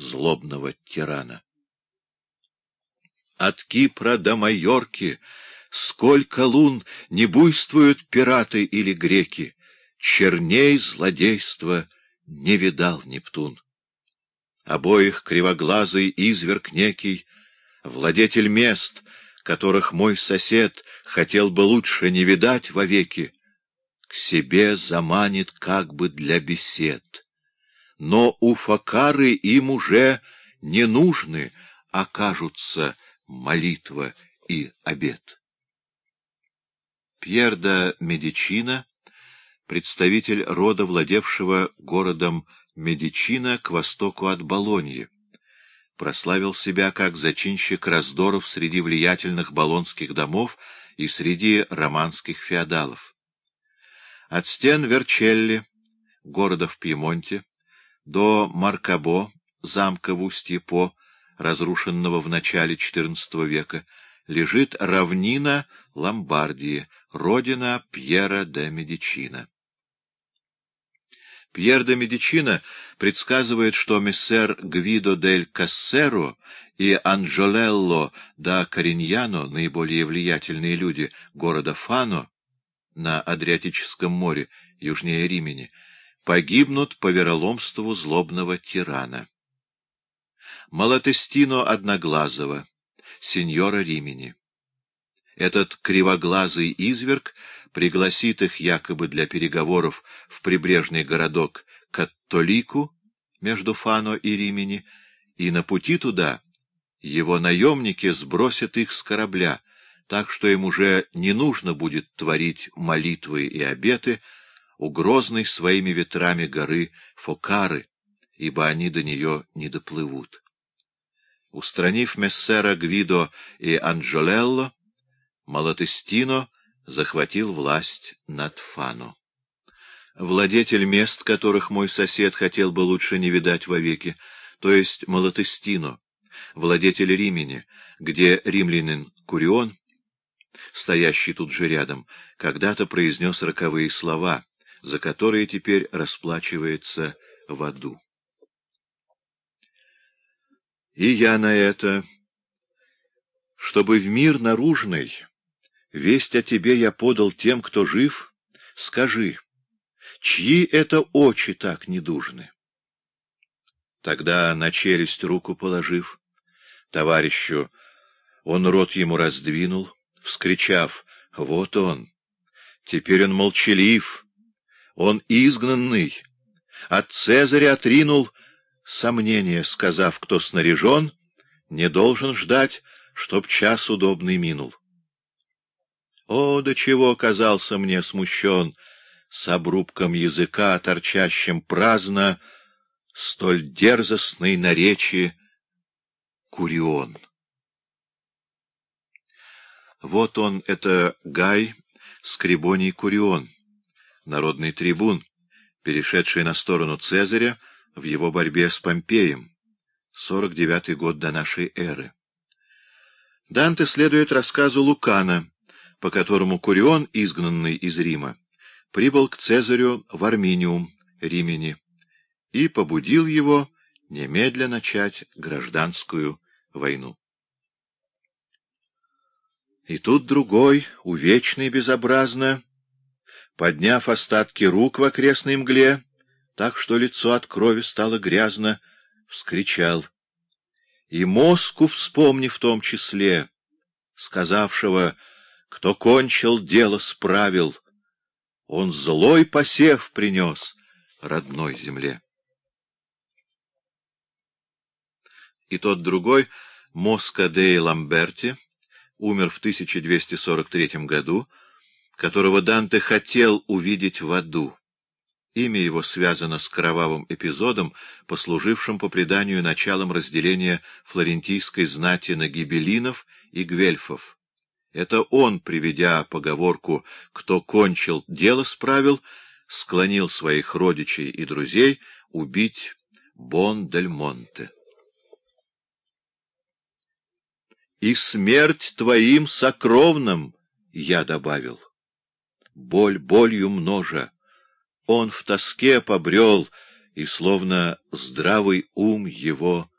злобного тирана. От Кипра до Майорки сколько лун не буйствуют пираты или греки, черней злодейства не видал Нептун. Обоих кривоглазый изверг некий, владетель мест, которых мой сосед хотел бы лучше не видать вовеки, к себе заманит как бы для бесед. Но у Факары им уже не нужны окажутся молитва и обет. Пьер де Медичина, представитель рода, владевшего городом Медичина к востоку от Болоньи, прославил себя как зачинщик раздоров среди влиятельных болонских домов и среди романских феодалов. От стен Верчелли, города в Пьемонте, до Маркабо, замка в устье По, разрушенного в начале XIV века, лежит равнина Ломбардии, родина Пьера де Медичина. Пьер де Медичина предсказывает, что мессер Гвидо дель Кассеро и Анджолелло да Кориньяно, наиболее влиятельные люди города Фано, на Адриатическом море, южнее Римени, погибнут по вероломству злобного тирана. Малатестино Одноглазого, сеньора Римени. Этот кривоглазый изверг пригласит их якобы для переговоров в прибрежный городок Каттолику между Фано и Римени, и на пути туда его наемники сбросят их с корабля, так что им уже не нужно будет творить молитвы и обеты у грозной своими ветрами горы Фокары, ибо они до нее не доплывут. Устранив мессера Гвидо и Анджолелло, Малатестино захватил власть над Фано. Владетель мест, которых мой сосед хотел бы лучше не видать вовеки, то есть Малатестино, владетель Римени, где римлянин Курион, стоящий тут же рядом, когда-то произнес роковые слова, за которые теперь расплачивается в аду. И я на это, чтобы в мир наружный весть о тебе я подал тем, кто жив, скажи, чьи это очи так недужны? Тогда на челюсть руку положив, товарищу, он рот ему раздвинул, вскричав «Вот он! Теперь он молчалив, он изгнанный, от Цезаря отринул сомнение, сказав, кто снаряжен, не должен ждать, чтоб час удобный минул. О, до чего казался мне смущен, с обрубком языка, торчащим праздно, столь дерзостный наречи Курион. Вот он, это Гай Скрибоний Курион, народный трибун, перешедший на сторону Цезаря в его борьбе с Помпеем, 49 год до нашей эры. Данте следует рассказу Лукана, по которому Курион, изгнанный из Рима, прибыл к Цезарю в Арминиум, Римени, и побудил его немедленно начать гражданскую войну. И тут другой, увечный безобразно, подняв остатки рук в окрестной мгле, так что лицо от крови стало грязно, вскричал. И мозгу вспомни в том числе, сказавшего, кто кончил дело, справил, он злой посев принес родной земле. И тот другой, Моска де Ламберти, умер в 1243 году, которого Данте хотел увидеть в аду. Имя его связано с кровавым эпизодом, послужившим по преданию началом разделения флорентийской знати на гибелинов и гвельфов. Это он, приведя поговорку «кто кончил, дело справил», склонил своих родичей и друзей убить Бон-дель-Монте и смерть твоим сокровным, я добавил. Боль болью множа, он в тоске побрел и словно здравый ум его